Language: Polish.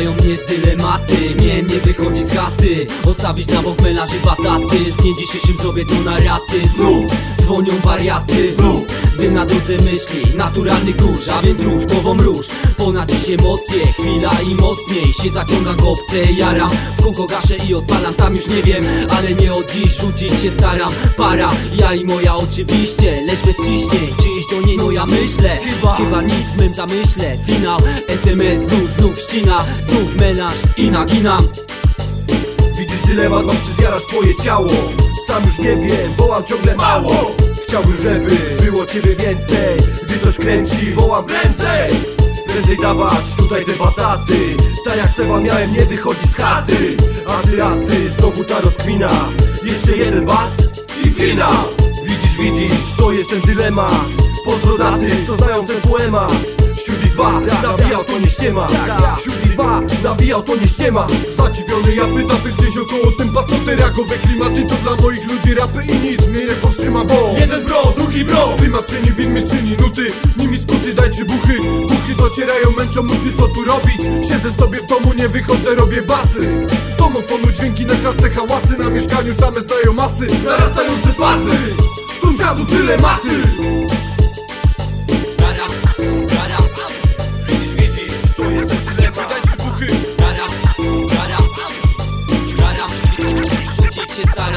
mnie dylematy Miałem nie z chaty. Odstawić na bok melanży bataty. Z dniem dzisiejszym zrobię to na raty Znów dzwonią wariaty. Znów dym na drodze myśli Naturalny kurz, a więc róż, głową róż Ponad dziś emocje, chwila i mocniej. Się zaciąga kopce, jaram W kółko gaszę i odpalam, sam już nie wiem. Ale nie od dziś, rzucić się staram. Para, ja i moja oczywiście Lecz bez ciśnień, czyjś to nie, no ja myślę Chyba, chyba nic w mym zamyśle Finał, SMS znów, znów ścina. Znów melanż i naginam Widzisz dylemat, mam czy zjarasz twoje ciało. Sam już nie wiem, wołam ciągle mało. Chciałbym, żeby było ciebie więcej. Gdy ktoś kręci, wołam prędzej. Prędzej dawać tutaj te bataty Tak jak Seba miałem nie wychodzić z chaty. A ty, a ty, znowu ta rozkmina Jeszcze jeden bat i finał Widzisz, widzisz, to jest ten dylemat dla tych, co znają ten poemat Siódmy dwa, nawijał to nie ściema. Siódmy dwa, nawijał to nie ściema. Zadziwiony ja pytam ty gdzieś około tym pastoty Rakowe klimaty. To dla moich ludzi rapy i nic mnie nie powstrzyma bo Jeden bro, drugi bro. Win mieszczyni nuty. Nimi skuty dajcie buchy. Buchy docierają, męczą muszy co tu robić. Siedzę sobie w domu, nie wychodzę, robię basy. Domofonu dźwięki na klatce, hałasy. Na mieszkaniu same stają masy. Narastające fazy. Sąsiadów dylematy Garam, bitches thought